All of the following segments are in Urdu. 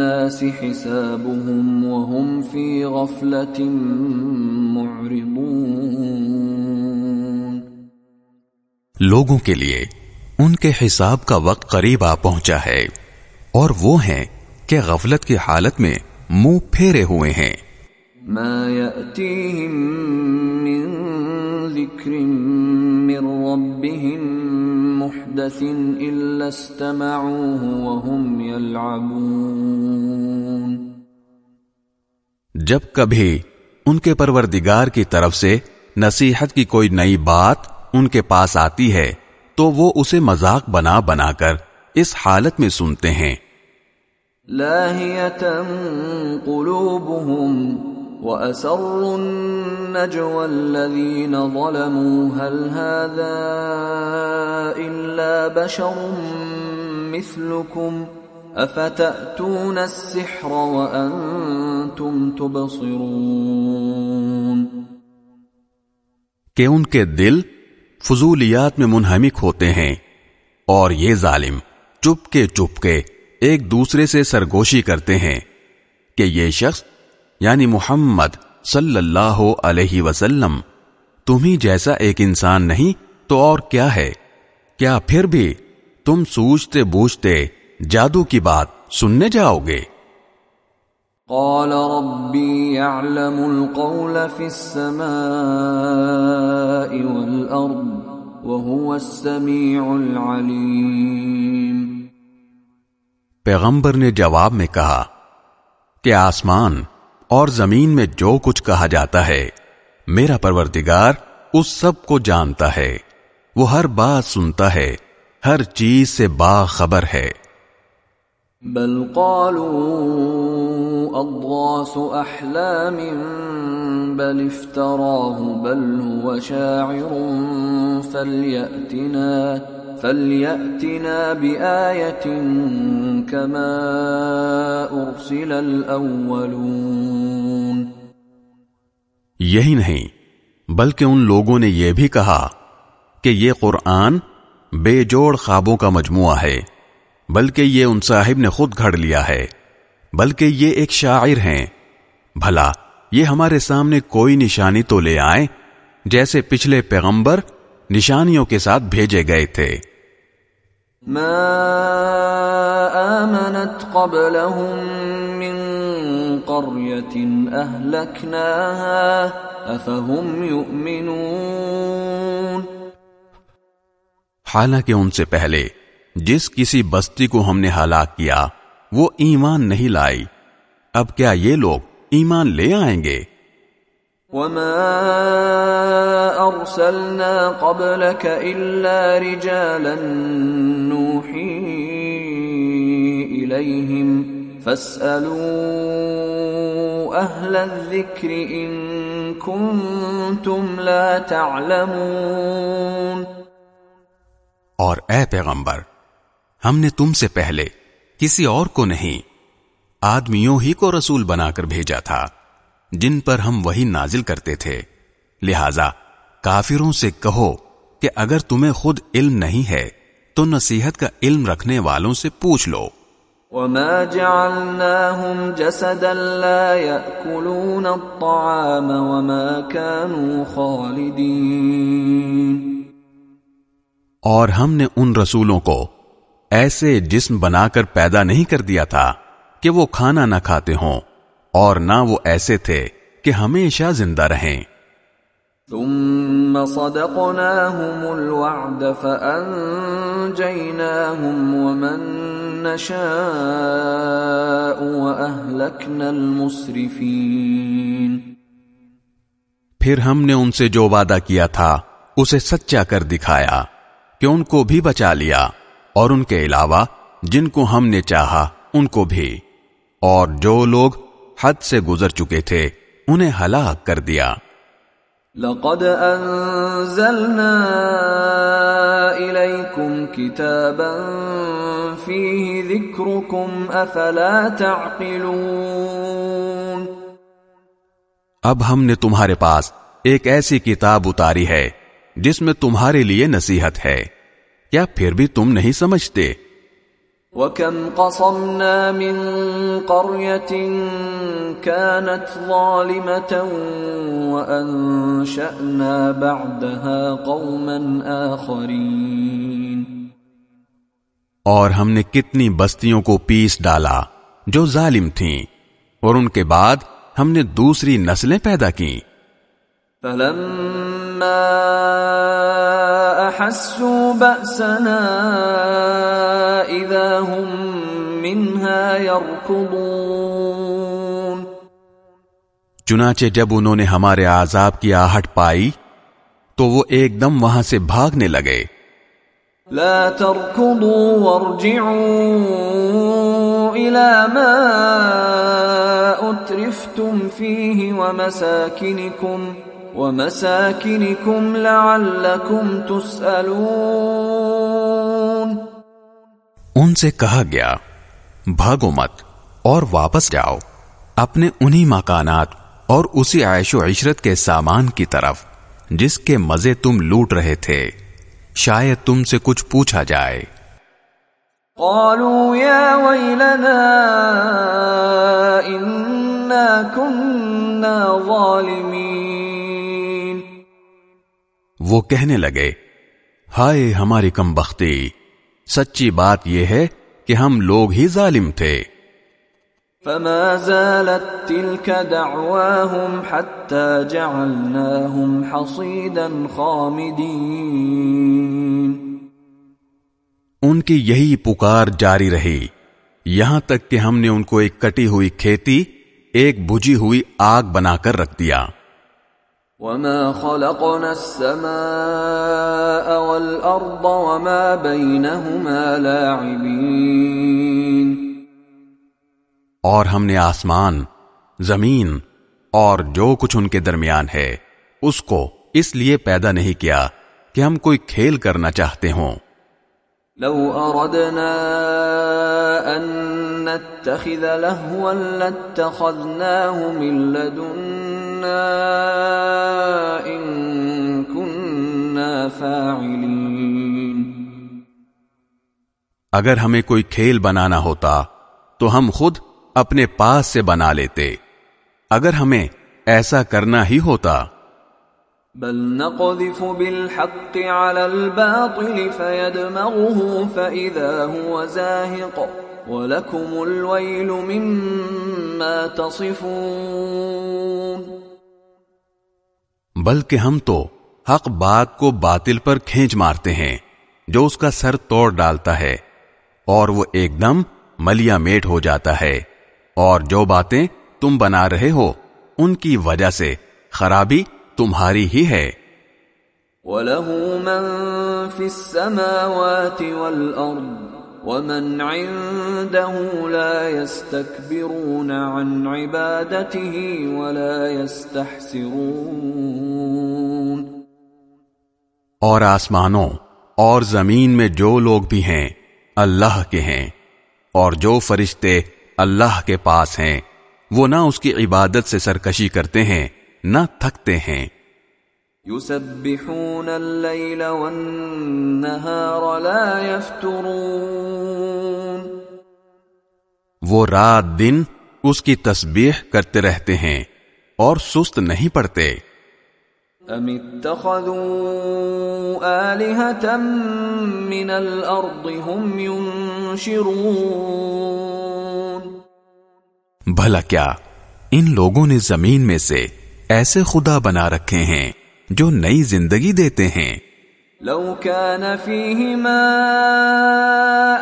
للناس حسابهم وهم في غفلة معرضون. لوگوں کے لیے ان کے حساب کا وقت قریب آ پہنچا ہے اور وہ ہیں کہ غفلت کی حالت میں منہ پھیرے ہوئے ہیں۔ ما يأتيهم من ذكر من ربهم محدث إلا استمعوه وهم يلعبون. جب کبھی ان کے پروردگار کی طرف سے نصیحت کی کوئی نئی بات ان کے پاس آتی ہے تو وہ اسے مذاق بنا بنا کر اس حالت میں سنتے ہیں۔ قلوبهم وأسروا النجوى الذين ظلموا، هل هذا إلا بشر مثلكم؟ أفتأتون السحر وأنتم تبصرون؟ کہ ان کے دل فضولیات میں منہمک ہوتے ہیں اور یہ ظالم چپ کے چپ کے ایک دوسرے سے سرگوشی کرتے ہیں کہ یہ شخص یعنی محمد صلی اللہ علیہ وسلم تمہیں جیسا ایک انسان نہیں تو اور کیا ہے؟ کیا پھر بھی تم سوچتے بوجھتے جادو کی بات سننے جاؤ گے؟ قال ربي يعلم القول في السماء والأرض وهو السميع العليم پیغمبر نے جواب میں کہا کہ آسمان اور زمین میں جو کچھ کہا جاتا ہے، میرا پروردگار اس سب کو جانتا ہے۔ وہ ہر بات سنتا ہے، ہر چیز سے باخبر ہے۔ بل قالوا اضغاث احلام بل افتراه، بل هو شاعر فلياتنا فلياتنا بايه كما ارسل الاولون یہی نہیں، بلکہ ان لوگوں نے یہ بھی کہا کہ یہ قرآن بے جوڑ خوابوں کا مجموعہ ہے، بلکہ یہ ان صاحب نے خود گھڑ لیا ہے، بلکہ یہ ایک شاعر ہیں۔ بھلا، یہ ہمارے سامنے کوئی نشانی تو لے آئے جیسے پچھلے پیغمبر نشانیوں کے ساتھ بھیجے گئے تھے۔ ما آمنت قبلهم من قرية أهلكناها أفهم يؤمنون۔ حالانکہ ان سے پہلے جس کسی بستی کو ہم نے ہلاک کیا وہ ایمان نہیں لائی۔ اب کیا یہ لوگ ایمان لے آئیں گے؟ وما أرسلنا قبلك إلا رجالا نوحي إليهم فاسألوا أهل الذكر إن كنتم لا تعلمون اور اے پیغمبر، ہم نے تم سے پہلے کسی اور کو نہیں، آدمیوں ہی کو رسول بنا کر بھیجا تھا۔ جن پر ہم وہی نازل کرتے تھے۔ لہذا کافروں سے کہو کہ اگر تمہیں خود علم نہیں ہے تو نصیحت کا علم رکھنے والوں سے پوچھ لو۔ وما جعلناهم جسدا لا يأكلون الطعام وما كانوا خالدين۔ اور ہم نے ان رسولوں کو ایسے جسم بنا کر پیدا نہیں کر دیا تھا کہ وہ کھانا نہ کھاتے ہوں۔ اور نہ وہ ایسے تھے کہ ہمیشہ زندہ رہیں۔ ثم صدقناهم الوعد فأنجيناهم ومن نشاء وأهلكنا المسرفين۔ پھر ہم نے ان سے جو وعدہ کیا تھا اسے سچا کر دکھایا کہ ان کو بھی بچا لیا۔ اور ان کے علاوہ جن کو ہم نے چاہا ان کو بھی۔ اور جو لوگ حد سے گزر چکے تھے انہیں ہلاک کر دیا۔ لقد انزلنا اليكم كتابا فيه ذكركم افلا تعقلون۔ اب ہم نے تمہارے پاس ایک ایسی کتاب اتاری ہے جس میں تمہارے لیے نصیحت ہے۔ کیا پھر بھی تم نہیں سمجھتے؟ وَكَمْ قَصَمْنَا مِن قَرْيَةٍ كَانَتْ ظَالِمَةً وَأَنشَأْنَا بَعْدَهَا قَوْمًا آخَرِينَ اور ہم نے کتنی بستیوں کو پیس ڈالا جو ظالم تھیں اور ان کے بعد ہم نے دوسری نسلیں پیدا کی فَلَمَّا أَحَسُّوا بَأْسَنَا إِذَا هُمْ مِنْهَا يَرْكُضُونَ. چنانچہ جب انہوں نے ہمارے عذاب کی آہٹ پائی تو وہ ایک دم وہاں سے بھاگنے لگے۔ لا تركضوا وارجعوا إلى ما أترفتم فيه ومساكنكم۔ ومساكنكم لعلكم تسألون. ان سے کہا گیا بھاگو مت اور واپس جاؤ اپنے انہی مکانات اور اسی عیش و عشرت کے سامان کی طرف جس کے مزے تم لوٹ رہے تھے شاید تم سے کچھ پوچھا جائے۔ قالوا يا ويلنا إنا كنا ظالمين. وہ کہنے لگے ہائے ہماری کم بختی سچی بات یہ ہے کہ ہم لوگ ہی ظالم تھے۔ فما زالت تلك دعواهم حتى جعلناهم حصيدا خامدين۔ ان کی یہی پکار جاری رہی۔ یہاں تک کہ ہم نے ان کو ایک کٹی ہوئی کھیتی ایک بجھی ہوئی آگ بنا کر رکھ دیا۔ وما خلقنا السماء والأرض وما بينهما لاعبين اور ہم نے آسمان، زمین اور جو کچھ ان کے درمیان ہے، اس کو اس لیے پیدا نہیں کیا کہ ہم کوئی کھیل کرنا چاہتے ہوں۔ لو أردنا أن نتخذ لهوا لاتخذناه من لدنا إن كنا فاعلين. اگر ہمیں کوئی کھیل بنانا ہوتا تو ہم خود اپنے پاس سے بنا لیتے۔ اگر ہمیں ایسا کرنا ہی ہوتا بل نقذف بالحق على الباطل فيدمغه فإذا هو زاهق ولكم الويل مما تصفون بلکہ ہم تو حق بات کو باطل پر کھینچ مارتے ہیں، جو اس کا سر توڑ ڈالتا ہے، اور وہ ایک دم ملیا میٹ ہو جاتا ہے۔ اور جو باتیں تم بنا رہے ہو، ان کی وجہ سے خرابی تمہاری ہی ہے۔ وله من في السماوات والأرض ومن عنده لا يستكبرون عن عبادته ولا يستحسرون۔ اور آسمانوں اور زمین میں جو لوگ بھی ہیں اللہ کے ہیں۔ اور جو فرشتے اللہ کے پاس ہیں وہ نہ اس کی عبادت سے سرکشی کرتے ہیں۔ نہ تھکتے ہیں۔ يسبحون الليل والنهار لا يفترون۔ وہ رات دن اس کی تسبیح کرتے رہتے ہیں اور سست نہیں پڑتے۔ ام اتخذوا آلهة من الأرض هم ينشرون۔ بھلا کیا ان لوگوں نے زمین میں سے ایسے خدا بنا رکھے ہیں جو نئی زندگی دیتے ہیں۔ لو كان فيهما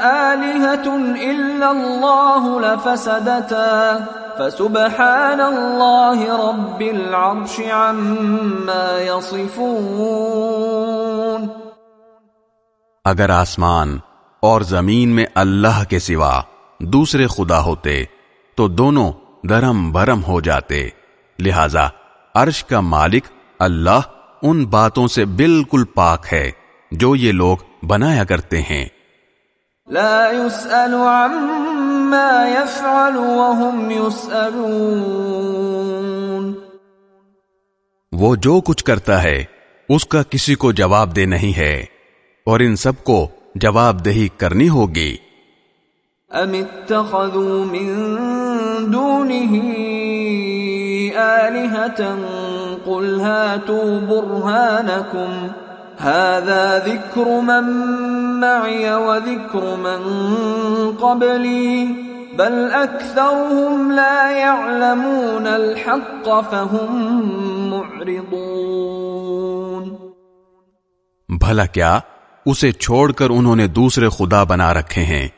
آلهة إلا الله لفسدتا۔ فسبحان الله رب العرش عما يصفون۔ اگر آسمان اور زمین میں اللہ کے سوا دوسرے خدا ہوتے تو دونوں درم برم ہو جاتے۔ لہذا عرش کا مالک اللہ ان باتوں سے بالکل پاک ہے جو یہ لوگ بنایا کرتے ہیں۔ لا يسأل عما يفعل وهم يسألون۔ وہ جو کچھ کرتا ہے اس کا کسی کو جواب دہ نہیں ہے اور ان سب کو جواب دہی کرنی ہوگی۔ ام اتخذوا من دونه آلهة قل هاتوا برهانكم هذا ذكر من معي وذكر من قبلي بل اكثرهم لا يعلمون الحق فهم معرضون بھلا کیا اسے چھوڑ کر انہوں نے دوسرے خدا بنا رکھے ہیں؟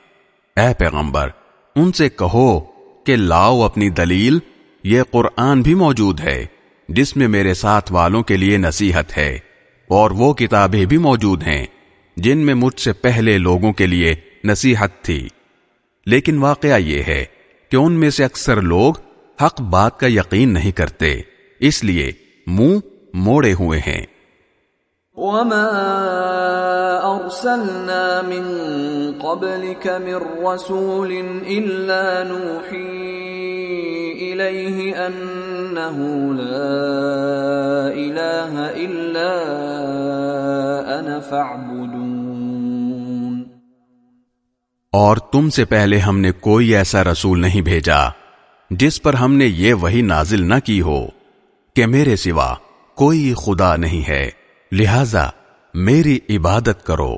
اے پیغمبر، ان سے کہو کہ لاؤ اپنی دلیل یہ قرآن بھی موجود ہے، جس میں میرے ساتھ والوں کے لیے نصیحت ہے، اور وہ کتابیں بھی موجود ہیں، جن میں مجھ سے پہلے لوگوں کے لیے نصیحت تھی۔ لیکن واقعہ یہ ہے کہ ان میں سے اکثر لوگ حق بات کا یقین نہیں کرتے، اس لیے منہ موڑے ہوئے ہیں۔ وما ارسلنا من قبلك من رسول الا نوحي اليه انه لا اله الا انا فاعبدون اور تم سے پہلے ہم نے کوئی ایسا رسول نہیں بھیجا جس پر ہم نے یہ وہی نازل نہ کی ہو کہ میرے سوا کوئی خدا نہیں ہے۔ لہذا میری عبادت کرو۔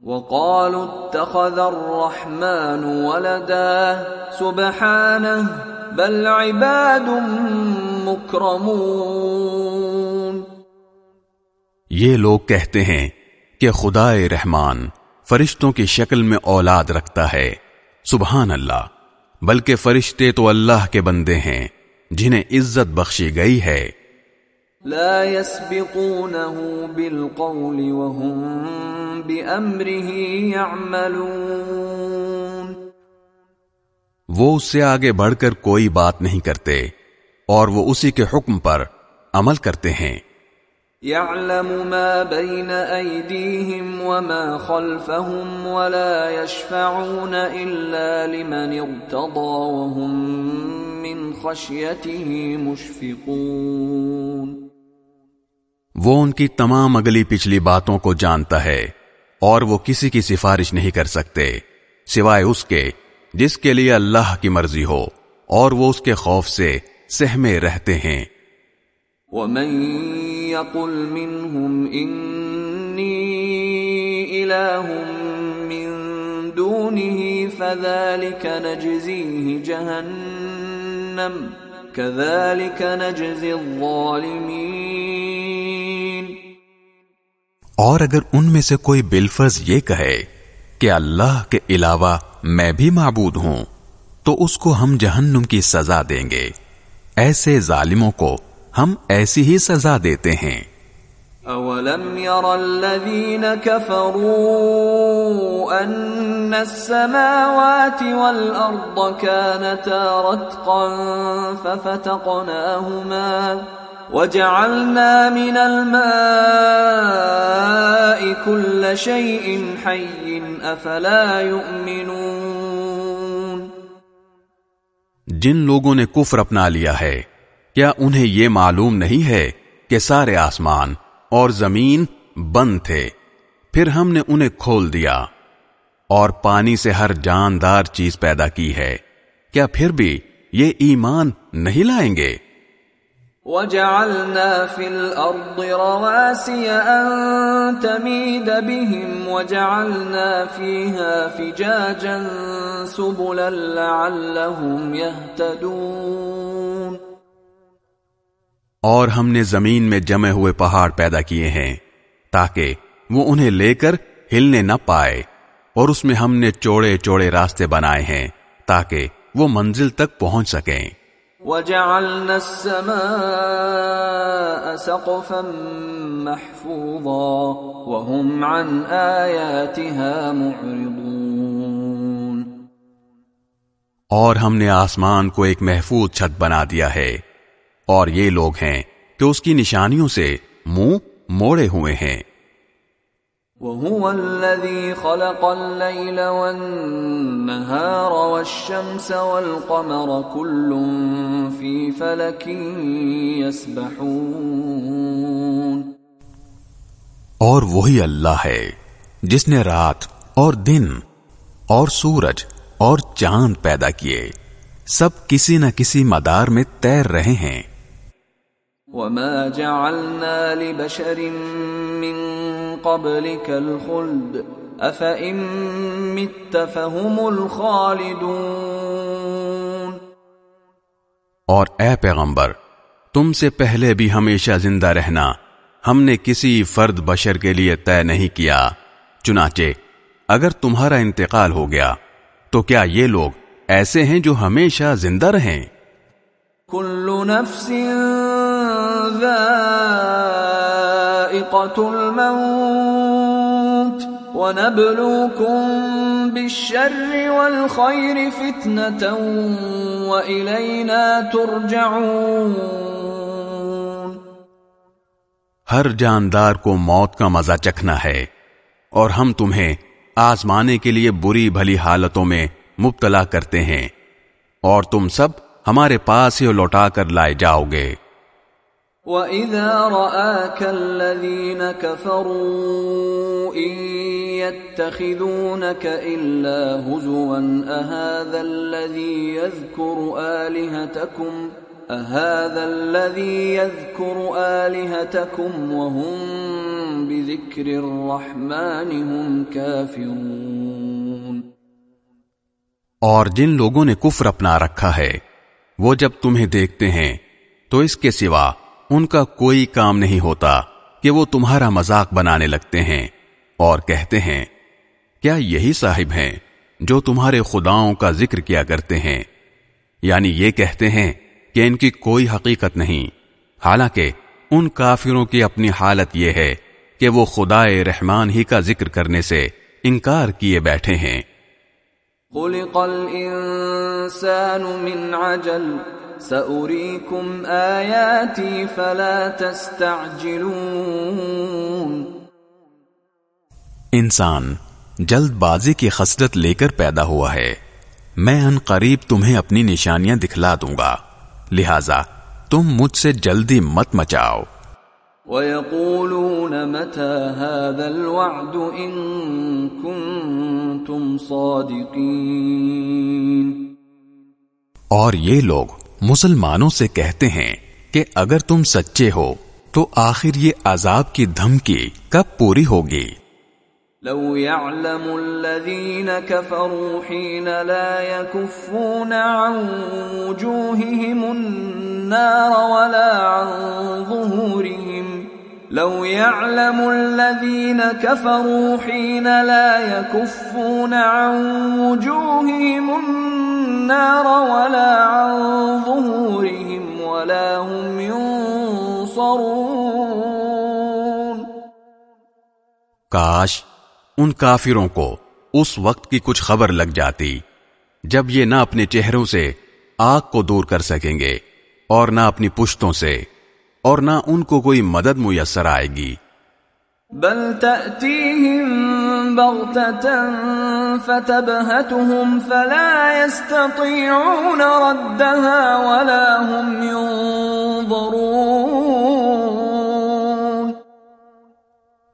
وقالوا اتخذ الرحمن ولدا۔ سبحانه بل عباد مكرمون یہ لوگ کہتے ہیں کہ خدا رحمان فرشتوں کی شکل میں اولاد رکھتا ہے۔ سبحان اللہ بلکہ فرشتے تو اللہ کے بندے ہیں جنہیں عزت بخشی گئی ہے۔ لا يسبقونه بالقول وهم بأمره يعملون. وہ اس سے آگے بڑھ کر کوئی بات نہیں کرتے اور وہ اسی کے حکم پر عمل کرتے ہیں۔ يعلم ما بين أيديهم وما خلفهم ولا يشفعون إلا لمن ارتضى وهم من خشيته مشفقون۔ وہ ان کی تمام اگلی پچھلی باتوں کو جانتا ہے اور وہ کسی کی سفارش نہیں کر سکتے، سوائے اس کے، جس کے لیے اللہ کی مرضی ہو، اور وہ اس کے خوف سے سہمے رہتے ہیں۔ ومن يقل منهم إني إله من دونه فذلك نجزيه جهنم، كذلك نجزي الظالمين اور اگر ان میں سے کوئی بالفرض یہ کہے کہ اللہ کے علاوہ میں بھی معبود ہوں، تو اس کو ہم جہنم کی سزا دیں گے۔ ایسے ظالموں کو ہم ایسی ہی سزا دیتے ہیں۔ اولم ير الذين كفروا ان السماوات والارض كانتا رتقا ففتقناهما وجعلنا من الماء كل شيء حي افلا يؤمنون جن لوگوں نے کفر اپنا لیا ہے، کیا انہیں یہ معلوم نہیں ہے کہ سارے آسمان اور زمین بند تھے؟ پھر ہم نے انہیں کھول دیا، اور پانی سے ہر جاندار چیز پیدا کی ہے۔ کیا پھر بھی یہ ایمان نہیں لائیں گے؟ وجعلنا في الارض رواسي ان تميد بهم وجعلنا فيها فجاجا سبلا لعلهم يهتدون اور ہم نے زمین میں جمے ہوئے پہاڑ پیدا کیے ہیں تاکہ وہ انہیں لے کر ہلنے نہ پائے اور اس میں ہم نے چوڑے چوڑے راستے بنائے ہیں تاکہ وہ منزل تک پہنچ سکیں۔ وجعلنا السماء سقفا محفوظا وهم عن آياتها معرضون۔ اور ہم نے آسمان کو ایک محفوظ چھت بنا دیا ہے۔ اور یہ لوگ ہیں کہ اس کی نشانیوں سے منہ موڑے ہوئے ہیں۔ وهو الذي خلق الليل والنهار والشمس والقمر كل في فلك يسبحون. اور وہی اللہ ہے جس نے رات اور دن اور سورج اور چاند پیدا کیے، سب کسی نہ کسی مدار میں تیر رہے ہیں۔ وما جعلنا لبشر من قبلك الخلد افئن مت فهم الخالدون اور اے پیغمبر تم سے پہلے بھی ہمیشہ زندہ رہنا ہم نے کسی فرد بشر کے لیے طے نہیں کیا چنانچہ اگر تمہارا انتقال ہو گیا تو کیا یہ لوگ ایسے ہیں جو ہمیشہ زندہ رہیں؟ كل نفس ذائقة الموت ونبلوكم بالشر والخير فتنة وإلينا ترجعون. ہر جاندار کو موت کا مزہ چکھنا ہے اور ہم تمہیں آزمانے کے لیے بری بھلی حالتوں میں مبتلا کرتے ہیں اور تم سب ہمارے پاس ہی لوٹا کر لائے جاؤ گے۔ وَإِذَا رَآكَ الَّذِينَ كَفَرُوا إِن يَتَّخِذُونَكَ إِلَّا هُزُوًا أَهَذَا الَّذِي يَذْكُرُ آلِهَتَكُمْ أَهَذَا الَّذِي يَذْكُرُ آلِهَتَكُمْ وَهُمْ بِذِكْرِ الرَّحْمَنِ هُمْ كَافِرُونَ اور جن لوگوں نے کفر اپنا رکھا ہے، وہ جب تمہیں دیکھتے ہیں، تو اس کے سوا ان کا کوئی کام نہیں ہوتا کہ وہ تمہارا مذاق بنانے لگتے ہیں اور کہتے ہیں، کیا یہی صاحب ہیں جو تمہارے خداؤں کا ذکر کیا کرتے ہیں؟ یعنی یہ کہتے ہیں کہ ان کی کوئی حقیقت نہیں۔ حالانکہ ان کافروں کی اپنی حالت یہ ہے کہ وہ خدائے رحمان ہی کا ذکر کرنے سے انکار کیے بیٹھے ہیں۔ خلق الانسان من عجل۔ سأريكم آياتي فلا تستعجلون. انسان جلد بازی کی خصلت لے کر پیدا ہوا ہے۔ میں ان قریب تمہیں اپنی نشانیاں دکھلا دوں گا۔ لہذا تم مجھ سے جلدی مت مچاؤ۔ ويقولون متى هذا الوعد إن كنتم صادقين۔ اور یہ لوگ مسلمانوں سے کہتے ہیں کہ اگر تم سچے ہو، تو آخر یہ عذاب کی دھمکی کب پوری ہوگی؟ لو يعلم الذين كفروا حين لا يكفون عن وجوههم النار ولا عن ظهورهم. لو يعلم الذين كفروا حين لا يكفون عن وجوههم النار ولا عن ظهورهم ولا هم ينصرون۔ کاش ان کافروں کو اس وقت کی کچھ خبر لگ جاتی جب یہ نہ اپنے چہروں سے آگ کو دور کر سکیں گے اور نہ اپنی پشتوں سے اور نہ ان کو کوئی مدد میسر آئے گی۔ بل بغتة فتبهتهم فلا يستطيعون ردها ولا هم ينظرون.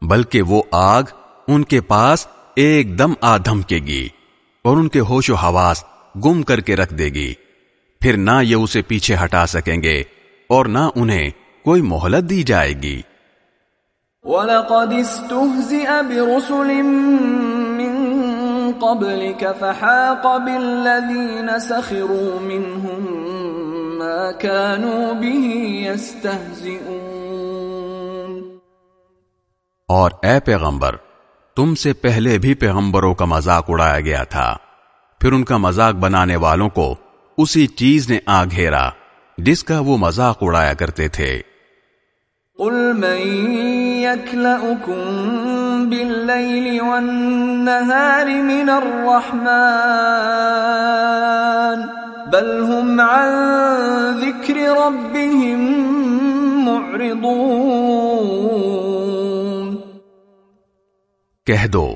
بلکہ وہ آگ ان کے پاس ایک دم آدھم کے گی اور ان کے ہوش و حواس گم کر کے رکھ دے گی۔ پھر نہ یہ اسے پیچھے ہٹا سکیں گے اور نہ انہیں کوئی مہلت دی جائے گی۔ وَلَقَدِ اسْتُهْزِئَ بِرُسُلٍ مِّن قَبْلِكَ فَحَاقَ بِالَّذِينَ سَخِرُوا مِنْهُمْ مَا كَانُوا بِهِ يَسْتَهْزِئُونَ۔ اور اے پیغمبر، تم سے پہلے بھی پیغمبروں کا مذاق اڑایا گیا تھا۔ پھر ان کا مذاق بنانے والوں کو اسی چیز نے آ گھیرا، جس کا وہ مذاق اڑایا کرتے تھے۔ قل من يكلأكم بالليل والنهار من الرحمن بل هم عن ذكر ربهم معرضون کہہ دو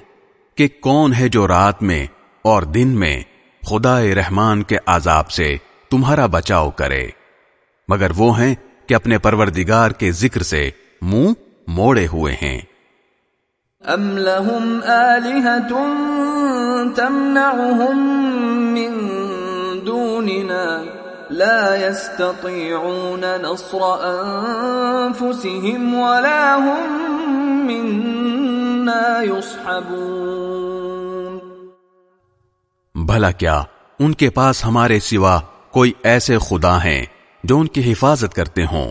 کہ کون ہے جو رات میں اور دن میں خدا رحمان کے عذاب سے تمہارا بچاؤ کرے، مگر وہ ہیں کہ اپنے پروردگار کے ذکر سے منہ موڑے ہوئے ہیں۔ ام لهم آلهة تمنعهم من دوننا لا يستطيعون نصر أنفسهم ولا هم منا يصحبون۔ بھلا کیا ان کے پاس ہمارے سوا کوئی ایسے خدا ہیں جو ان کی حفاظت کرتے ہوں،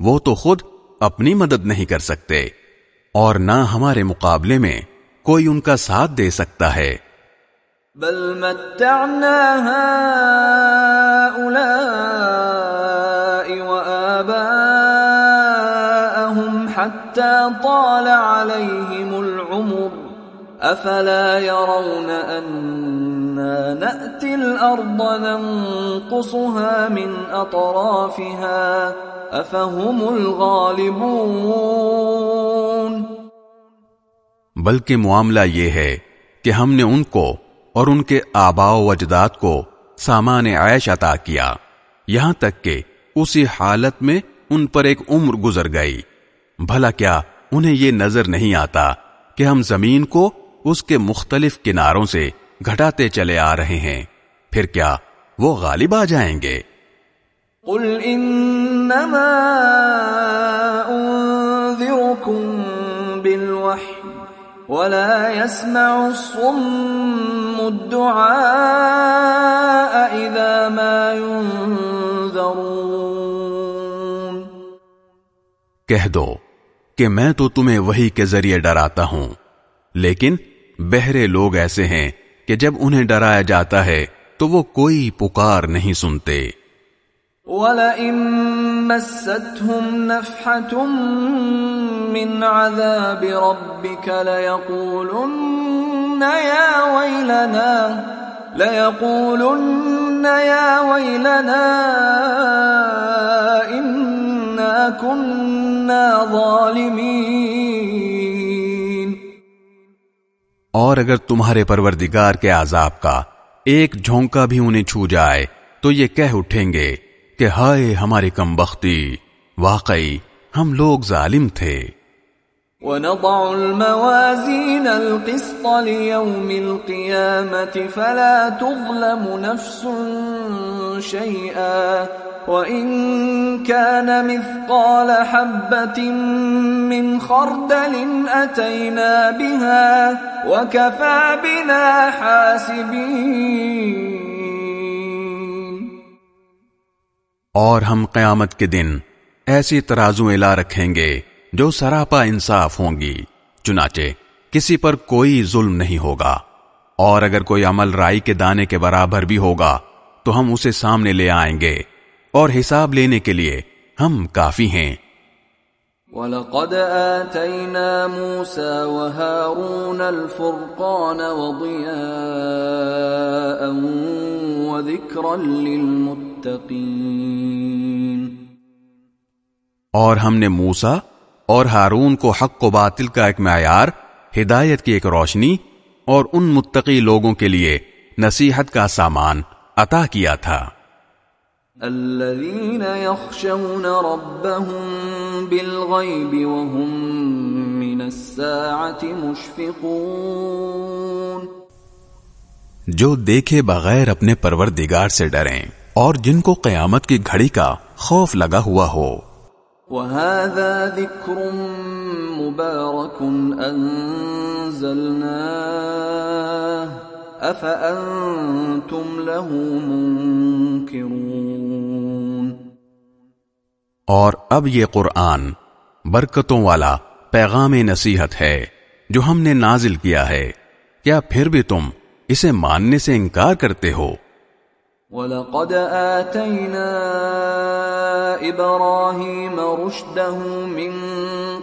وہ تو خود اپنی مدد نہیں کر سکتے، اور نہ ہمارے مقابلے میں کوئی ان کا ساتھ دے سکتا ہے۔ بل متعنا حتى طال عليهم افلا يرون اننا ناتي الارض ننقصها من اطرافها افهم الغالبون بلکہ معاملہ یہ ہے کہ ہم نے ان کو اور ان کے آبا و اجداد کو سامان عیش عطا کیا، یہاں تک کہ اسی حالت میں ان پر ایک عمر گزر گئی۔ بھلا کیا انہیں یہ نظر نہیں آتا کہ ہم زمین کو اس کے مختلف کناروں سے گھٹاتے چلے آ رہے ہیں۔ پھر کیا وہ غالب آ جائیں گے؟ قل انما انذركم بالوحي ولا يسمع الصم الدعاء اذا ما ينذرون۔ کہہ دو کہ میں تو تمہیں وہی کے ذریعے ڈراتا ہوں لیکن بہرے لوگ ایسے ہیں کہ جب انہیں ڈرایا جاتا ہے تو وہ کوئی پکار نہیں سنتے۔ وَلَئِن مَسَّتْهُمْ نَفْحَةٌ مِّنْ عَذَابِ رَبِّكَ لَيَقُولُنَّ يَا وَيْلَنَا، لَيَقُولُنَّ يَا وَيْلَنَا، إِنَّا كُنَّا ظَالِمِينَ۔ اور اگر تمہارے پروردگار کے عذاب کا ایک جھونکا بھی انہیں چھو جائے، تو یہ کہہ اٹھیں گے کہ ہائے ہماری کم بختی، واقعی ہم لوگ ظالم تھے۔ وَنَضَعُ الْمَوَازِينَ الْقِسْطَ لِيَوْمِ الْقِيَامَةِ فَلَا تُظْلَمُ نَفْسٌ شَيْئًا وَإِن كَانَ مِثْقَالَ حَبَّةٍ مِّنْ خَرْدَلٍ أَتَيْنَا بِهَا وَكَفَى بِنَا حَاسِبِينَ اور ہم قیامت کے دن ایسی ترازویں لا رکھیں گے جو سراپا انصاف ہوں گی چنانچہ کسی پر کوئی ظلم نہیں ہوگا۔ اور اگر کوئی عمل رائی کے دانے کے برابر بھی ہوگا، تو ہم اسے سامنے لے آئیں گے۔ اور حساب لینے کے لیے ہم کافی ہیں۔ وَلَقَدْ آتَيْنَا مُوسَى وَهَارُونَ الْفُرْقَانَ وَضِيَاءً وَذِكْرًا لِلْمُتَّقِينَ۔ اور ہم نے موسا اور ہارون کو حق و باطل کا ایک معیار ہدایت کی ایک روشنی اور ان متقی لوگوں کے لیے نصیحت کا سامان عطا کیا تھا۔ الذين يخشون ربهم بالغيب وهم من الساعة مشفقون. جو دیکھے بغیر اپنے پروردگار سے ڈریں اور جن کو قیامت کی گھڑی کا خوف لگا ہوا ہو۔ وهذا ذكر مبارك أنزلناه. أفأنتم له منكرون؟ اور اب یہ قرآن برکتوں والا پیغام نصیحت ہے جو ہم نے نازل کیا ہے۔ کیا پھر بھی تم اسے ماننے سے انکار کرتے ہو؟ وَلَقَدْ آتَيْنَا إبراهيم رشده من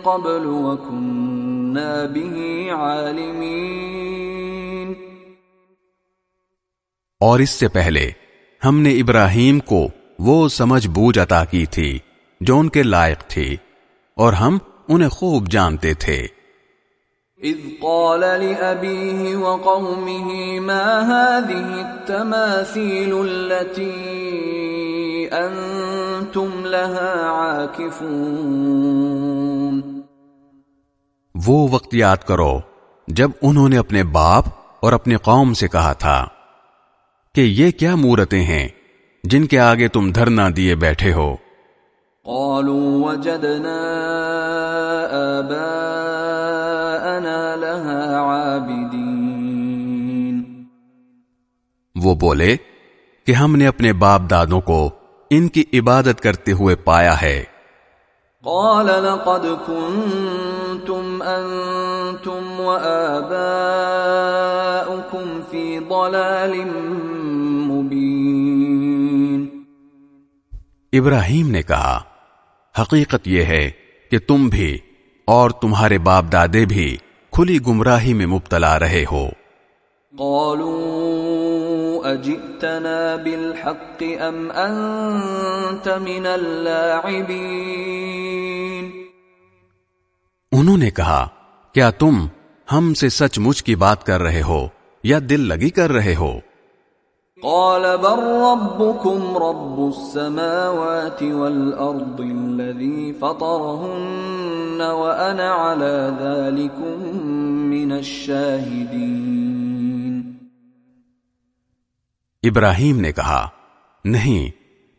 قبل وكنا به عالمين۔ اور اس سے پہلے ہم نے ابراہیم کو وہ سمجھ بوجھ عطا کی تھی۔ جو ان کے لائق تھی اور ہم انہیں خوب جانتے تھے۔ اذ قال لأبيه وقومه ما هذه التماثيل التي أنتم لها عاكفون وہ وقت یاد کرو جب انہوں نے اپنے باپ اور اپنی قوم سے کہا تھا کہ یہ کیا مورتیں ہیں جن کے آگے تم دھرنا دیے بیٹھے ہو۔ قالوا وجدنا آباءنا لها عابدين. وہ بولے کہ ہم نے اپنے باپ دادوں کو ان کی عبادت کرتے ہوئے پایا ہے۔ قال لقد كنتم انتم وآباؤكم في ضلال مبين. ابراہیم نے کہا حقیقت یہ ہے کہ تم بھی اور تمہارے باپ دادے بھی کھلی گمراہی میں مبتلا رہے ہو۔ قالوا اجئتنا بالحق ام انت من اللاعبین۔ انہوں نے کہا کیا تم ہم سے سچ مچ کی بات کر رہے ہو یا دل لگی کر رہے ہو؟ قال بل ربكم رب السماوات والأرض الذي فطرهن وأنا على ذلكم من الشاهدين. ابراہیم نے کہا، نہیں،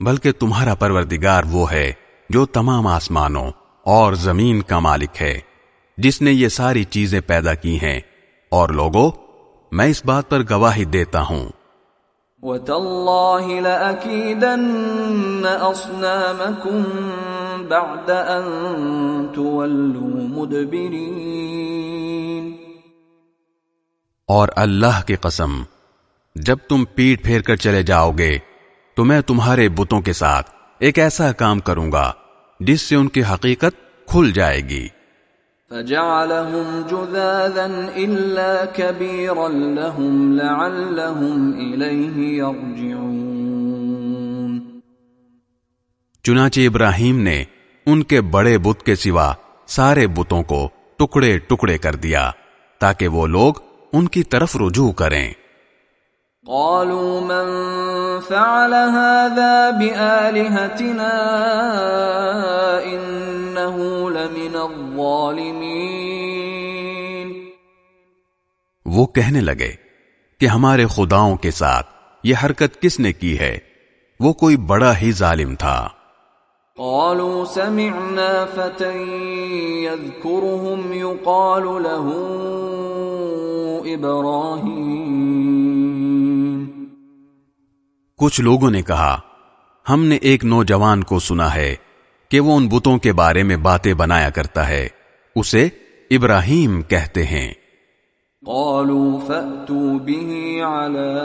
بلکہ تمہارا پروردگار وہ ہے جو تمام آسمانوں اور زمین کا مالک ہے، جس نے یہ ساری چیزیں پیدا کی ہیں۔ اور لوگوں میں اس بات پر گواہی دیتا ہوں۔ وَتَاللَّهِ لَأَكِيدَنَّ أَصْنَامَكُمْ بَعْدَ أَن تُوَلُّوا مُدْبِرِينَ اور اللہ کی قسم، جب تم پیٹ پھیر کر چلے جاؤ گے، تو میں تمہارے بتوں کے ساتھ ایک ایسا کام کروں گا، جس سے ان کی حقیقت کھل جائے گی۔ فجعلهم جذاذا إلا كبيرا لهم لعلهم إليه يرجعون. چنانچہ ابراہیم نے ان کے بڑے بت کے سوا سارے بتوں کو ٹکڑے ٹکڑے کر دیا تاکہ وہ لوگ ان کی طرف رجوع کریں۔ قالوا من فعل هذا بآلهتنا إنه لمن الظالمين وہ کہنے لگے کہ ہمارے خداؤں کے ساتھ یہ حرکت کس نے کی ہے؟ وہ کوئی بڑا ہی ظالم تھا۔ قالوا سمعنا فتى يذكرهم يقال له إبراهيم. کچھ لوگوں نے کہا ہم نے ایک نوجوان کو سنا ہے کہ وہ ان بتوں کے بارے میں باتیں بنایا کرتا ہے اسے ابراہیم کہتے ہیں۔ قالوا فأتوا به على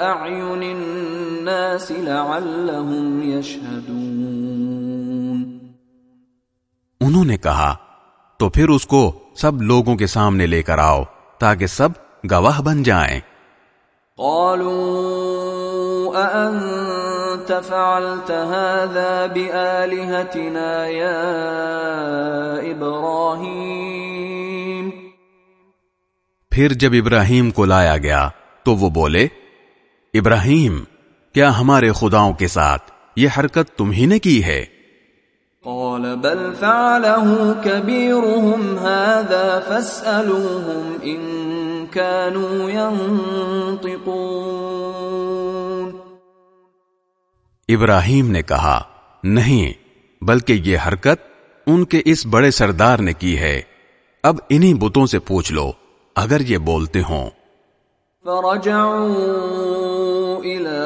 أعين الناس لعلهم يشهدون۔ انہوں نے کہا تو پھر اس کو سب لوگوں کے سامنے لے کر آؤ تاکہ سب گواہ بن جائیں۔ قالوا أأنت فعلت هذا بآلهتنا يا إبراهيم؟ پھر جب ابراہیم کو لایا گیا تو وہ بولے ابراہیم کیا ہمارے خداؤں کے ساتھ یہ حرکت تم ہی نے کی ہے؟ قال بل فعله كبيرهم هذا فاسألوهم إن كانوا ينطقون۔ ابراہیم نے کہا نہیں بلکہ یہ حرکت ان کے اس بڑے سردار نے کی ہے۔ اب انہی بتوں سے پوچھ لو اگر یہ بولتے ہوں۔ فرجعوا إلى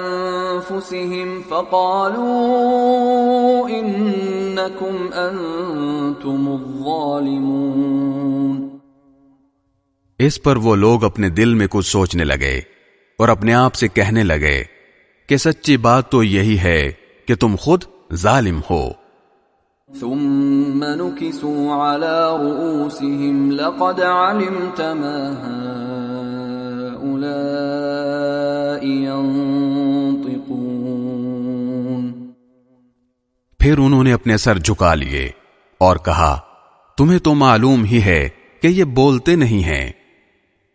أنفسهم فقالوا إنكم أنتم الظالمون۔ اس پر وہ لوگ اپنے دل میں کچھ سوچنے لگے اور اپنے آپ سے کہنے لگے کہ سچی بات تو یہی ہے کہ تم خود ظالم ہو۔ ثم نكسوا على رؤوسهم لقد علمت ما هؤلاء ينطقون۔ پھر انہوں نے اپنے سر جھکا لیے اور کہا تمہیں تو معلوم ہی ہے کہ یہ بولتے نہیں ہیں۔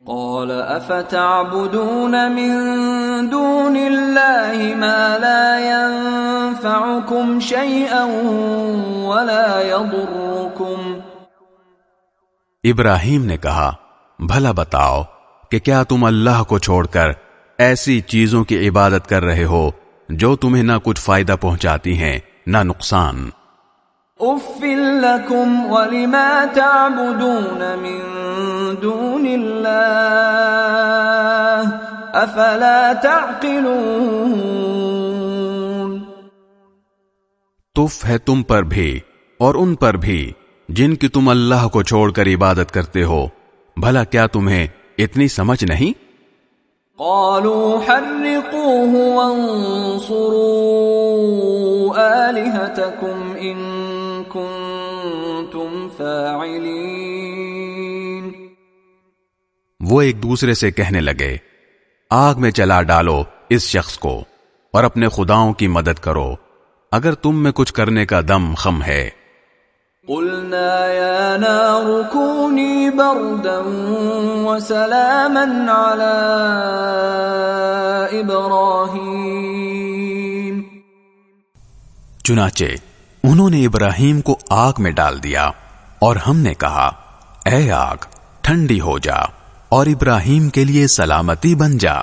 قال افتعبدون من دون الله ما لا ينفعكم شيئا ولا يضركم؟ ابراہیم نے کہا، بھلا بتاؤ کہ کیا تم اللہ کو چھوڑ کر ایسی چیزوں کی عبادت کر رہے ہو جو تمہیں نہ کچھ فائدہ پہنچاتی ہیں، نہ نقصان؟ لكم ولما تعبدون من دون الله افلا تعقلون تف ہے تم پر بھی اور ان پر بھی جن کی تم اللہ کو چھوڑ کر عبادت کرتے ہو۔ بھلا کیا تمہیں اتنی سمجھ نہیں؟ قالوا حرقوه وانصروا آلهتكم ان كنتم فاعلين۔ وہ ایک دوسرے سے کہنے لگے آگ میں چلا ڈالو اس شخص کو اور اپنے خداؤں کی مدد کرو۔ اگر تم میں کچھ کرنے کا دم خم ہے۔ قلنا يا نار كوني بردا وسلاما على ابراهيم چنانچہ انہوں نے ابراہیم کو آگ میں ڈال دیا اور ہم نے کہا اے آگ ٹھنڈی ہو جا اور ابراہیم کے لیے سلامتی بن جا۔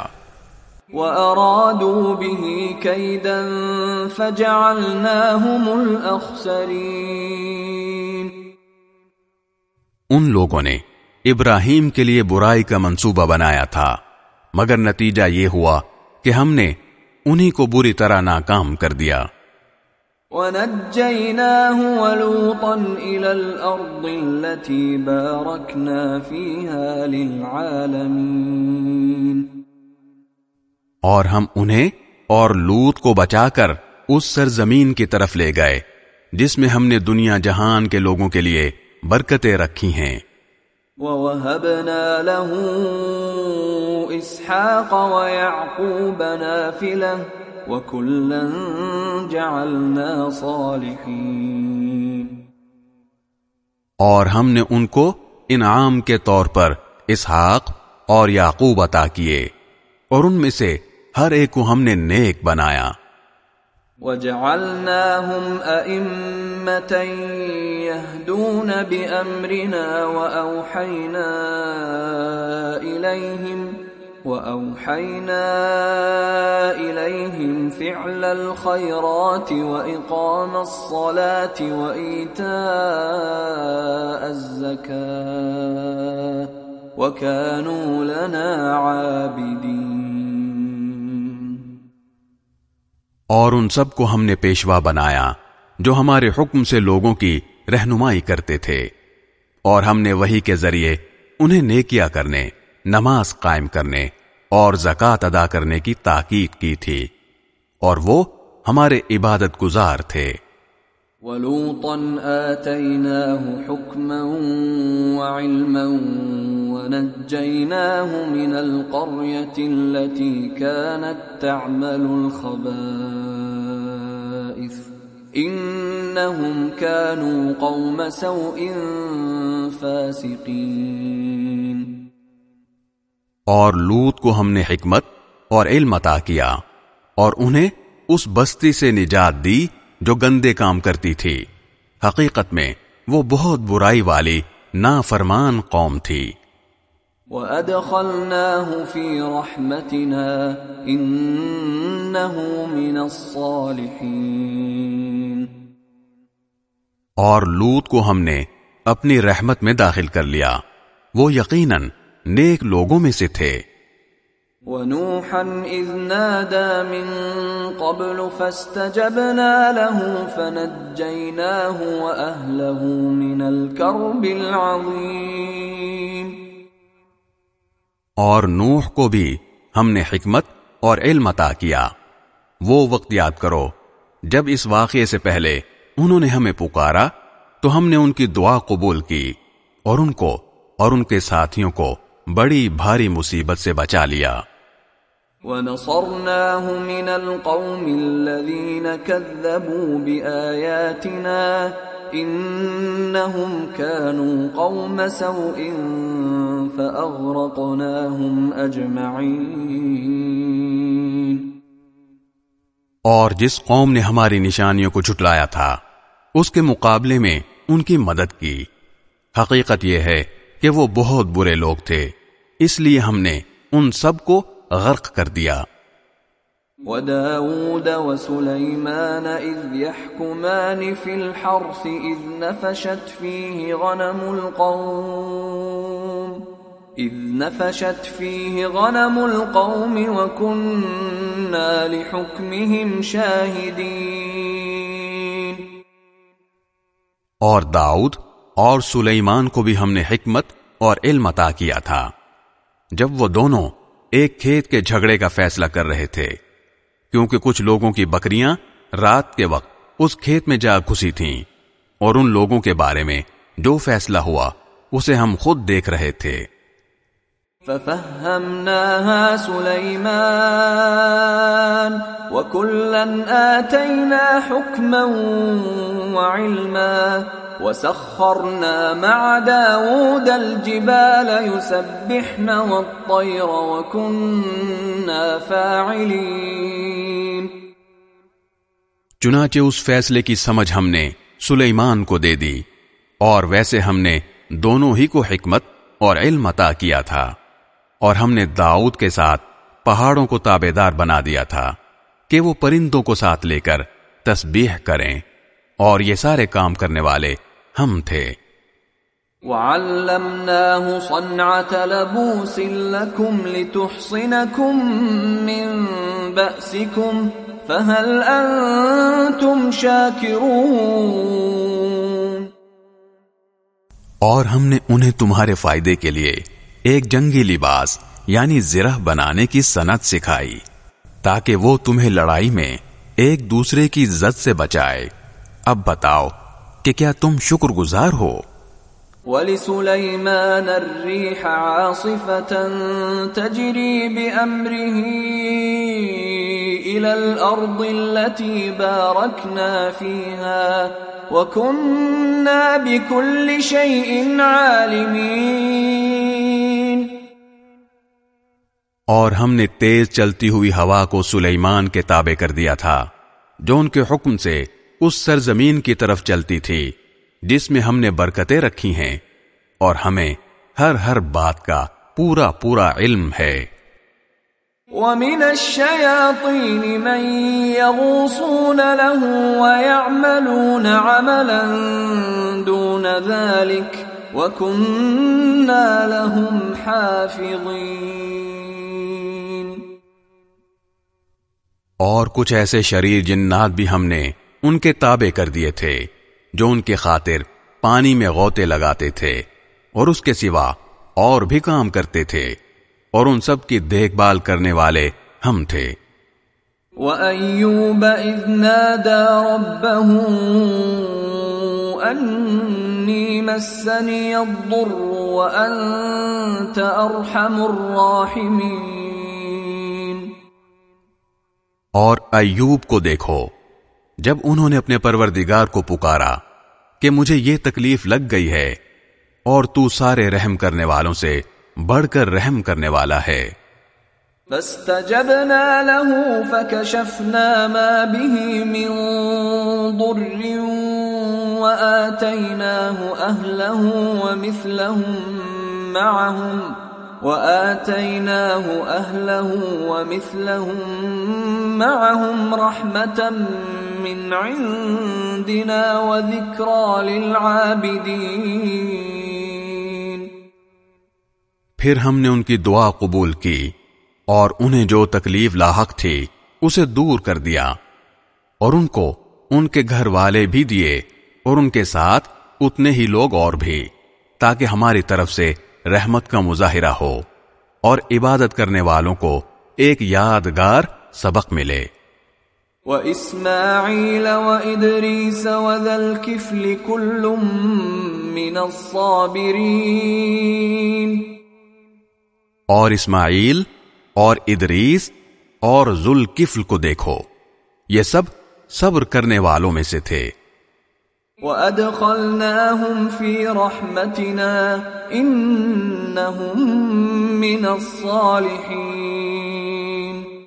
وَأَرَادُوا بِهِ كَيْدًا فَجَعَلْنَاهُمُ الْأَخْسَرِينَ۔ ان لوگوں نے ابراہیم کے لیے برائی کا منصوبہ بنایا تھا مگر نتیجہ یہ ہوا کہ ہم نے انہی کو بری طرح ناکام کر دیا۔ وَنَجَّيْنَاهُ وَلُوطًا إِلَى الْأَرْضِ الَّتِي بَارَكْنَا فِيهَا لِلْعَالَمِينَ. اور ہم انہیں اور لوت کو بچا کر اس سرزمین کی طرف لے گئے جس میں ہم نے دنیا جہان کے لوگوں کے لیے برکتیں رکھی ہیں۔ وَوَهَبْنَا لَهُ إِسْحَاقَ وَيَعْقُوبَ نَافِلَةً وَكُلًّا جَعَلْنَا صَالِحِينَ اور ہم نے ان کو انعام کے طور پر اسحاق اور یعقوب عطا کیے اور ان میں سے ہر ایک کو ہم نے نیک بنایا۔ وَجَعَلْنَاهُمْ أَئِمَّةً يَهْدُونَ بِأَمْرِنَا وَأَوْحَيْنَا إِلَيْهِمْ وَأَوْحَيْنَا إِلَيْهِمْ فِعْلَ الْخَيْرَاتِ وَإِقَامَ الصَّلَاةِ وَإِيتَاءَ الزَّكَاةِ وَكَانُوا لَنَا عَابِدِينَ. اور ان سب کو ہم نے پیشوا بنایا جو ہمارے حکم سے لوگوں کی رہنمائی کرتے تھے اور ہم نے وہی کے ذریعے انہیں نیکیا کرنے نماز قائم کرنے اور زکات ادا کرنے کی تاکید کی تھی اور وہ ہمارے عبادت گزار تھے۔ وَلُوطًا آتَيْنَاهُ حُكْمًا وَعِلْمًا وَنَجَّيْنَاهُ مِنَ الْقَرْيَةِ الَّتِي كَانَتْ تَعْمَلُ الْخَبَائِثِ إِنَّهُمْ كَانُوا قَوْمَ سَوْءٍ فَاسِقِينَ اور لوت کو ہم نے حکمت اور علم عطا کیا اور انہیں اس بستی سے نجات دی جو گندے کام کرتی تھی۔ حقیقت میں وہ بہت برائی والی نافرمان قوم تھی۔ وَأَدْخَلْنَاهُ فِي رَحْمَتِنَا إِنَّهُ مِنَ الصَّالِحِينَ۔ اور لوت کو ہم نے اپنی رحمت میں داخل کر لیا۔ وہ یقیناً نیک لوگوں میں سے تھے۔ وَنُوحًا إِذْ نَادَى مِن قَبْلُ فَاسْتَجَبْنَا لَهُ فَنَجَّيْنَاهُ وَأَهْلَهُ مِنَ الْكَرْبِ الْعَظِيمِ۔ اور نوح کو بھی ہم نے حکمت اور علم عطا کیا۔ وہ وقت یاد کرو جب اس واقعے سے پہلے انہوں نے ہمیں پکارا تو ہم نے ان کی دعا قبول کی اور ان کو اور ان کے ساتھیوں کو بڑی بھاری مصیبت سے بچا لیا۔ ونصرناه من القوم الذين كذبوا بآياتنا إنهم كانوا قوم سوء فأغرقناهم أجمعين۔ اور جس قوم نے ہماری نشانیوں کو جھٹلایا تھا اس کے مقابلے میں ان کی مدد کی۔ حقیقت یہ ہے کہ وہ بہت برے لوگ تھے۔ اس لیے ہم نے ان سب کو غرق کر دیا۔ وداود وسليمان إذ يحكمان في الحرث إذ نفشت فيه غنم القوم إذ نفشت فيه غنم القوم وكنا لحكمهم شاهدين۔ اور داؤد اور سلیمان کو بھی ہم نے حکمت اور علم عطا کیا تھا۔ جب وہ دونوں ایک کھیت کے جھگڑے کا فیصلہ کر رہے تھے، کیونکہ کچھ لوگوں کی بکریاں رات کے وقت اس کھیت میں جا گھسی تھیں، اور ان لوگوں کے بارے میں جو فیصلہ ہوا، اسے ہم خود دیکھ رہے تھے۔ ففهمناها سليمان وكلا آتينا حكما وعلما وسخرنا مع داود الجبال يسبحن والطير وكنا فاعلين. چنانچہ اس فیصلے کی سمجھ ہم نے سلیمان کو دے دی اور ویسے ہم نے دونوں ہی کو حکمت اور علم عطا کیا تھا۔ اور ہم نے داؤد کے ساتھ پہاڑوں کو تابے دار بنا دیا تھا کہ وہ پرندوں کو ساتھ لے کر تسبیح کریں اور یہ سارے کام کرنے والے ہم تھے۔ وَعَلَّمْنَاهُ صَنْعَةَ لَبُوسٍ لَكُمْ لِتُحْصِنَكُمْ مِنْ بَأْسِكُمْ فَهَلْ أَنْتُمْ شَاكِرُونَ اور ہم نے انہیں تمہارے فائدے کے لیے ایک جنگی لباس یعنی زرہ بنانے کی صنعت سکھائی، تاکہ وہ تمہیں لڑائی میں ایک دوسرے کی زد سے بچائے۔ اب بتاؤ کہ کیا تم شکر گزار ہو؟ وَلِسُلَيْمَانَ الرِّيحَ عَاصِفَةً تَجْرِي بِأَمْرِهِ إِلَى الْأَرْضِ الَّتِي بَارَكْنَا فِيهَا وَكُنَّا بِكُلِّ شَيْءٍ عَالِمِينَ اور ہم نے تیز چلتی ہوئی ہوا کو سلیمان کے تابع کر دیا تھا، جو ان کے حکم سے اس سرزمین کی طرف چلتی تھی، جس میں ہم نے برکتیں رکھی ہیں، اور ہمیں ہر ہر بات کا پورا پورا علم ہے۔ وَمِنَ الشَّيَاطِينِ مَن يَغُوصُونَ لَهُ وَيَعْمَلُونَ عَمَلًا دُونَ ذَلِكَ وَكُنَّا لَهُمْ حَافِظِينَ۔ اور کچھ ایسے شریر جنات بھی ہم نے ان کے تابع کر دیے تھے، جو ان کے خاطر پانی میں غوطے لگاتے تھے اور اس کے سوا اور بھی کام کرتے تھے اور ان سب کی دیکھ بھال کرنے والے ہم تھے۔ وَأَيُّوبَ إِذْ نَادَى رَبَّهُ أَنِّي مَسَّنِيَ الضُّرُّ وَأَنْتَ أَرْحَمُ الرَّاحِمِينَ اور ایوب کو دیکھو۔ جب انہوں نے اپنے پروردگار کو پکارا کہ مجھے یہ تکلیف لگ گئی ہے، اور تو سارے رحم کرنے والوں سے بڑھ کر رحم کرنے والا ہے۔ فاستجبنا له فكشفنا ما به من ضر وآتيناه أهله ومثلهم معهم۔ وآتيناه أهله ومثلهم معهم رحمة من عندنا وذكرى للعابدين. پھر ہم نے ان کی دعا قبول کی اور انہیں جو تکلیف لاحق تھی اسے دور کر دیا اور ان کو ان کے گھر والے بھی دیے اور ان کے ساتھ اتنے ہی لوگ اور بھی تاکہ ہماری طرف سے رحمت کا مظاہرہ ہو اور عبادت کرنے والوں کو ایک یادگار سبق ملے۔ وإسماعيل وإدريس وذا الكفل كل من الصابرين۔ اور اسماعیل اور ادریس اور ذوالکفل کو دیکھو یہ سب صبر کرنے والوں میں سے تھے۔ وَأَدْخَلْنَاهُمْ فِي رَحْمَتِنَا إِنَّهُمْ مِنَ الصَّالِحِينَ۔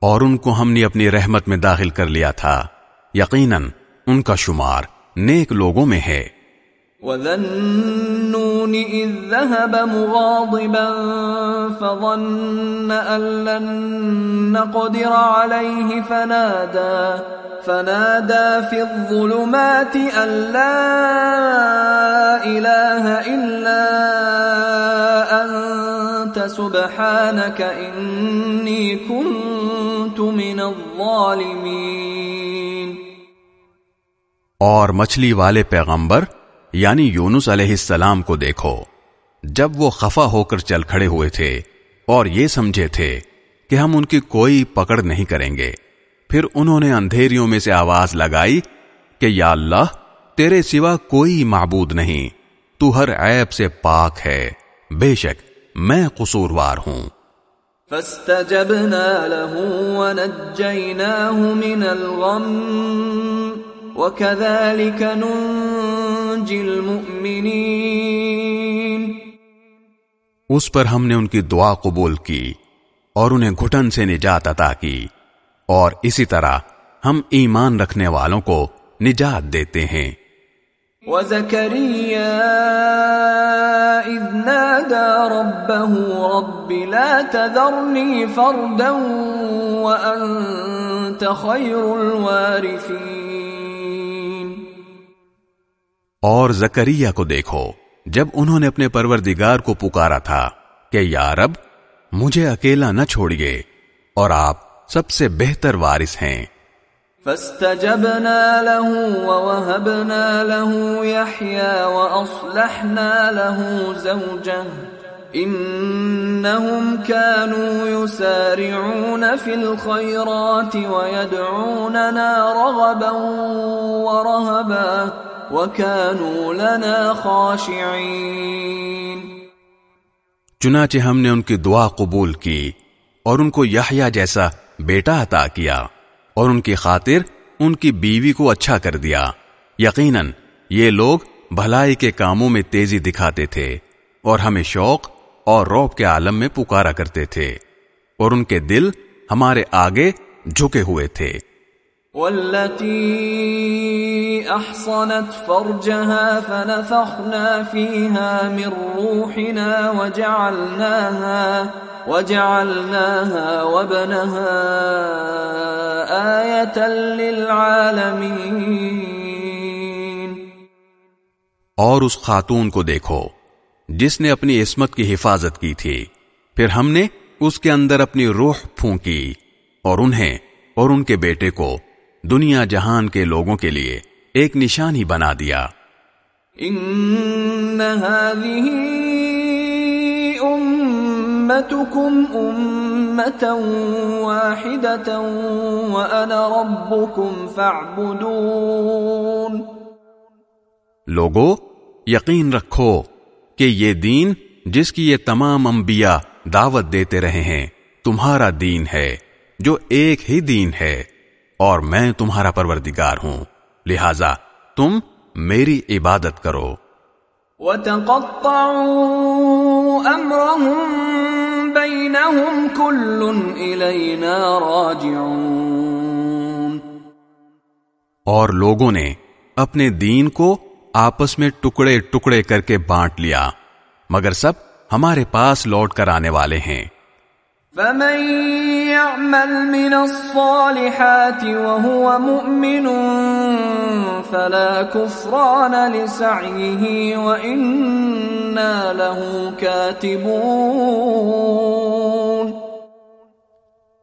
اور ان کو ہم نے اپنی رحمت میں داخل کر لیا تھا، یقیناً ان کا شمار نیک لوگوں میں ہے۔ وَذَنُّونِ إِذ ذَهَبَ مُغَاضِبًا فَظَنَّ أَن لَّن نَّقْدِرَ عَلَيْهِ فَنَادَى فَنَادَى فِي الظُّلُمَاتِ أَن لَّا إِلَٰهَ إِلَّا أَنتَ، سُبْحَانَكَ إِنِّي كُنتُ مِنَ الظَّالِمِينَ۔ اور مچھلی والے پیغمبر یعنی یونس علیہ السلام کو دیکھو، جب وہ خفا ہو کر چل کھڑے ہوئے تھے اور یہ سمجھے تھے کہ ہم ان کی کوئی پکڑ نہیں کریں گے، پھر انہوں نے اندھیریوں میں سے آواز لگائی کہ یا اللہ، تیرے سوا کوئی معبود نہیں، تو ہر عیب سے پاک ہے، بے شک میں قصوروار ہوں۔ فاستجبنا له ونجيناه من الغم۔ وكذلك ننجي المؤمنين۔ اس پر ہم نے ان کی دعا قبول کی اور انہیں گھٹن سے نجات عطا کی اور اسی طرح ہم ایمان رکھنے والوں کو نجات دیتے ہیں۔ وزكريا إذ نادى ربه رب لا تذرني فردا وأنت خير الوارثين۔ اور زکریہ کو دیکھو، جب انہوں نے اپنے پروردگار کو پکارا تھا کہ، یا رب، مجھے اکیلا نہ چھوڑیے اور آپ سب سے بہتر وارث ہیں۔ فاستجبنا له ووهبنا له يحيى وأصلحنا له زوجه، إنهم كانوا يسارعون في الخيرات ويدعوننا رغبا ورهبا۔ وكانوا لنا خاشعين۔ چنانچہ ہم نے ان کی دعا قبول کی اور ان کو یحییٰ جیسا بیٹا عطا کیا اور ان کی خاطر ان کی بیوی کو اچھا کر دیا۔ یقیناً یہ لوگ بھلائی کے کاموں میں تیزی دکھاتے تھے اور ہمیں شوق اور روب کے عالم میں پکارا کرتے تھے اور ان کے دل ہمارے آگے جھکے ہوئے تھے۔ والتي احصنت فرجها فنفخنا فيها من روحنا وجعلناها وجعلناها وابنها آية للعالمين. اور اس خاتون کو دیکھو، جس نے اپنی عصمت کی حفاظت کی تھی۔ پھر ہم نے اس کے اندر اپنی روح پھونکی اور انہیں اور ان کے بیٹے کو دنیا جہان کے لوگوں کے لیے ایک نشانی بنا دیا۔ ان هذه امتكم امه واحده وانا ربكم فاعبدون۔ لوگو یقین رکھو کہ یہ دین جس کی یہ تمام انبیاء دعوت دیتے رہے ہیں تمہارا دین ہے جو ایک ہی دین ہے اور میں تمہارا پروردگار ہوں۔ لہذا تم میری عبادت کرو۔ وَتَقَطَّعُوا أَمْرَهُمْ بَيْنَهُمْ كُلٌّ إِلَيْنَا رَاجِعُونَ۔ اور لوگوں نے اپنے دین کو آپس میں ٹکڑے ٹکڑے کر کے بانٹ لیا مگر سب ہمارے پاس لوٹ کر آنے والے ہیں۔ فمن يعمل من الصالحات وهو مؤمن فلا كفران لسعيه وإنا له كاتبون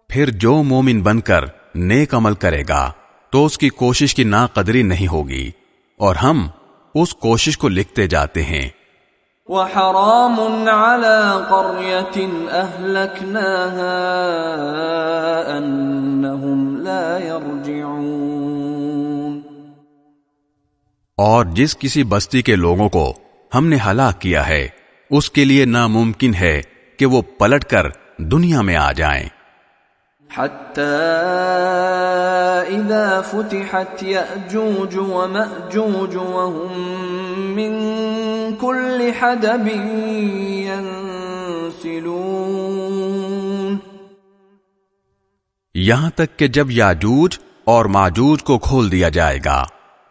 پھر جو مومن بن کر نیک عمل کرے گا تو اس کی کوشش کی نا قدری نہیں ہوگی اور ہم اس کوشش کو لکھتے جاتے ہیں وحرام على قرية أهلكناها أنهم لا يرجعون. اور جس کسی بستی کے لوگوں کو ہم نے ہلاک کیا ہے، اس کے لیے ناممکن ہے کہ وہ پلٹ کر دنیا میں آ جائیں۔ حتى إذا فتحت يأجوج ومأجوج وهم من كل حدب ينسلون. یہاں تک کہ جب یاجوج اور ماجوج کو کھول دیا جائے گا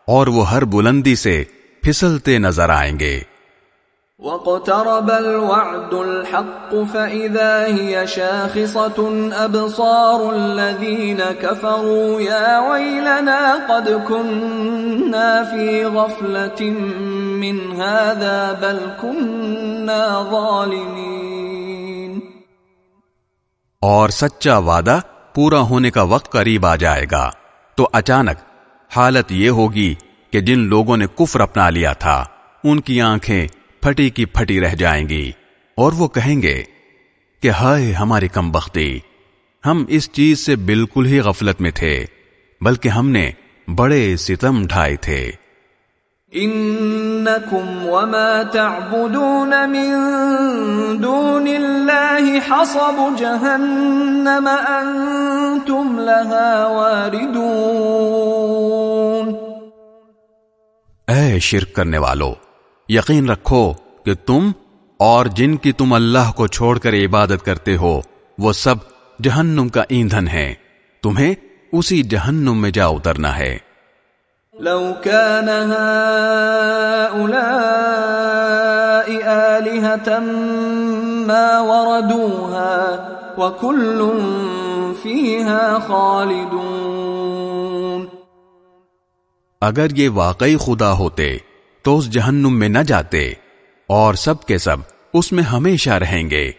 اور وہ ہر بلندی سے پھسلتے نظر آئیں گے۔ واقترب الوعد الحق فإذا هي شاخصة أبصار الذين كفروا يا ويلنا قد كنا في غفلة من هذا بل كنا ظالمين اور سچا وعدہ پورا ہونے کا وقت قریب آ جائے گا۔ تو اچانک حالت یہ ہوگی کہ جن لوگوں نے کفر اپنا لیا تھا، ان کی آنکھیں پھٹی کی پھٹی رہ جائیں گی اور وہ کہیں گے کہ ہائے ہماری کم بختی ہم اس چیز سے بالکل ہی غفلت میں تھے بلکہ ہم نے بڑے ستم ڈھائے تھے۔ انکم وما تعبدون من دون اللہ حصب جہنم انتم لها واردون۔ اے شرک کرنے والو یقین رکھو کہ تم اور جن کی تم اللہ کو چھوڑ کر عبادت کرتے ہو وہ سب جہنم کا ایندھن ہے تمہیں اسی جہنم میں جا اترنا ہے۔ لو كان هؤلاء آلهة ما وردوها وكل فيها خالدون۔ اگر یہ واقعی خدا ہوتے تو اس جہنم میں نہ جاتے اور سب کے سب اس میں ہمیشہ رہیں گے۔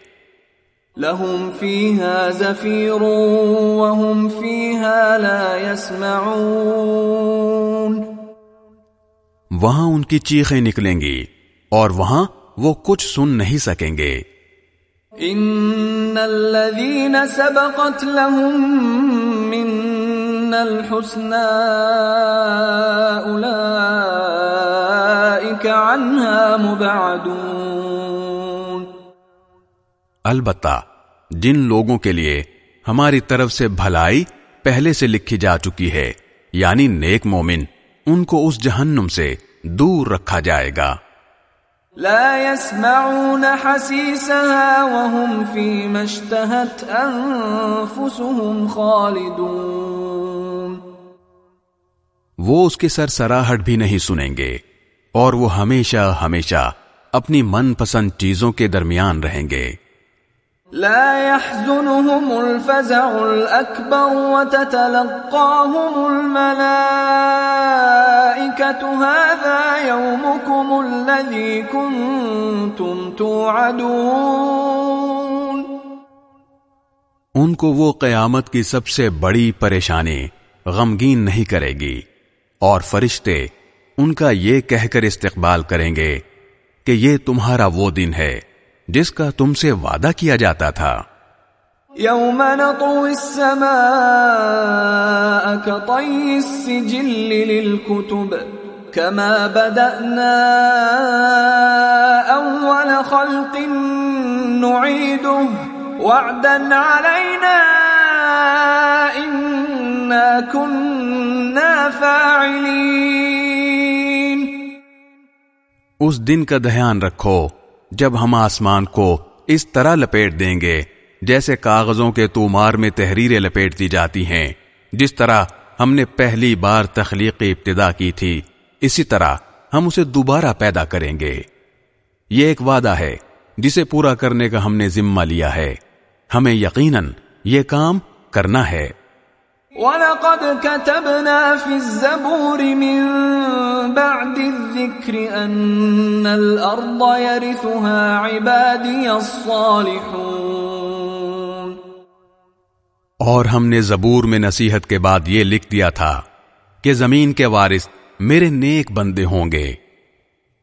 لهم فيها زفير وهم فيها لا يسمعون۔ وہاں ان کی چیخیں نکلیں گی اور وہاں وہ کچھ سن نہیں سکیں گے۔ ان الذين سبقت لهم من الحسنى اولئك عنها مبعدون. البتہ جن لوگوں کے لیے ہماری طرف سے بھلائی پہلے سے لکھی جا چکی ہے یعنی نیک مومن ان کو اس جہنم سے دور رکھا جائے گا۔ لا يسمعون حسيسها وهم فيما اشتهت انفسهم خالدون. وہ اس کے سر سراہٹ بھی نہیں سنیں گے۔ اور وہ ہمیشہ ہمیشہ اپنی من پسند چیزوں کے درمیان رہیں گے۔ لا يحزنهم الفزع الأكبر وتتلقاهم الملائكة. هذا يومكم الذي كنتم توعدون. ان کو وہ قیامت کی سب سے بڑی پریشانی غمگین نہیں کرے گی اور فرشتے ان کا یہ کہہ کر استقبال کریں گے کہ یہ تمہارا وہ دن ہے جس کا تم سے وعدہ کیا جاتا تھا۔ يوم نطوي السماء كطي السجل للكتب كما بدأنا أول خلق نعيده وعدا علينا إنا كنا فاعلين اس دن کا دھیان رکھو جب ہم آسمان کو اس طرح لپیٹ دیں گے جیسے کاغذوں کے تومار میں تحریریں لپیٹ دی جاتی ہیں، جس طرح ہم نے پہلی بار تخلیق ابتدا کی تھی۔ اسی طرح ہم اسے دوبارہ پیدا کریں گے۔ یہ ایک وعدہ ہے جسے پورا کرنے کا ہم نے ذمہ لیا ہے۔ ہمیں یقیناً یہ کام کرنا ہے۔ وَلَقَدْ كَتَبْنَا فِي الزَّبُورِ مِن بَعْدِ الذِّكْرِ أَنَّ الْأَرْضَ يَرِثُهَا عِبَادِيَ الصَّالِحُونَ. اور ہم نے زبور میں نصیحت کے بعد یہ لکھ دیا تھا کہ زمین کے وارث میرے نیک بندے ہوں گے۔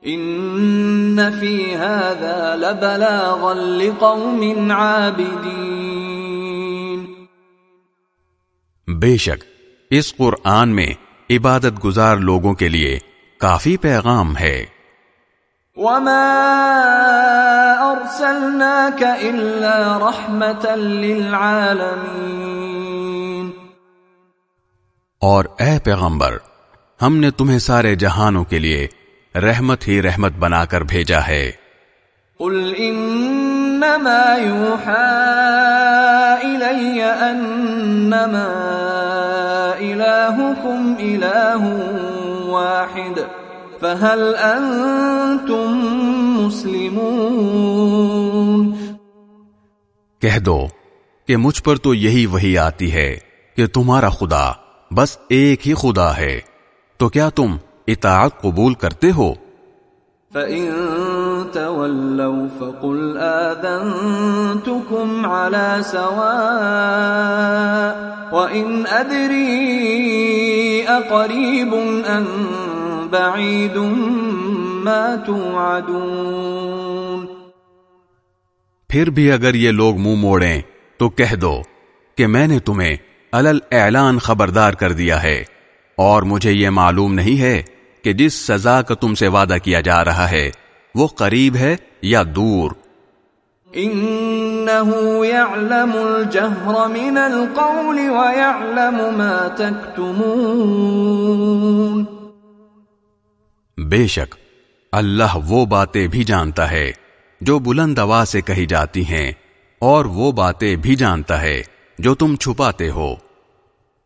ان فی هذا لبلاغا لقوم عابدین بے شک اس قرآن میں عبادت گزار لوگوں کے لیے کافی پیغام ہے۔ وما ارسلناك الا رحمتا للعالمین اور اے پیغمبر ہم نے تمہیں سارے جہانوں کے لیے رحمت ہی رحمت بنا کر بھیجا ہے۔ قل انما يوحى الي انما الهكم اله واحد فهل انتم مسلمون؟ کہہ دو کہ مجھ پر تو یہی وہی آتی ہے کہ تمہارا خدا بس ایک ہی خدا ہے تو کیا تم اطاعت قبول کرتے ہو؟ فَإِن تَوَلَّوْا فَقُلْ آذَنْتُكُمْ عَلَى سَوَاءٍ وَإِنْ أَدْرِي أَقَرِيبٌ أَمْ بَعِيدٌ مَا تُوعَدُونَ پھر بھی اگر یہ لوگ منہ موڑیں، تو کہہ دو کہ میں نے تمہیں الل اعلان خبردار کر دیا ہے، اور مجھے یہ معلوم نہیں ہے کہ جس سزا کا تم سے وعدہ کیا جا رہا ہے وہ قریب ہے یا دور؟ انہو یعلم الجہر من القول ویعلم ما تکتمون۔ بے شک اللہ وہ باتیں بھی جانتا ہے جو بلند آواز سے کہی جاتی ہیں اور وہ باتیں بھی جانتا ہے جو تم چھپاتے ہو۔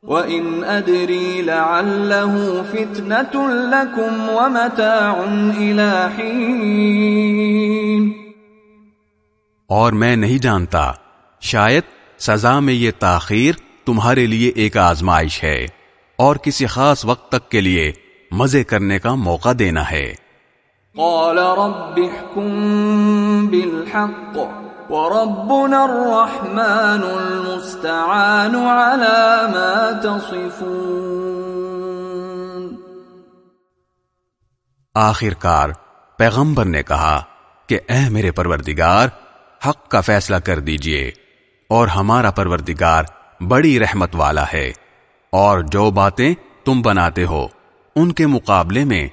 وَإِنْ أَدْرِي لَعَلَّهُ فِتْنَةٌ لَكُمْ وَمَتَاعٌ إِلَى حِينٍ۔ اور میں نہیں جانتا شاید سزا میں یہ تاخیر تمہارے لیے ایک آزمائش ہے اور کسی خاص وقت تک کے لیے مزے کرنے کا موقع دینا ہے۔ قال رب احكم بالحق۔ وربنا الرحمن المستعان على ما تصفون۔ آخر کار پیغمبر نے کہا کہ اے میرے پروردگار، حق کا فیصلہ کر دیجیے، اور ہمارا پروردگار بڑی رحمت والا ہے، اور جو باتیں تم بناتے ہو، ان کے مقابلے میں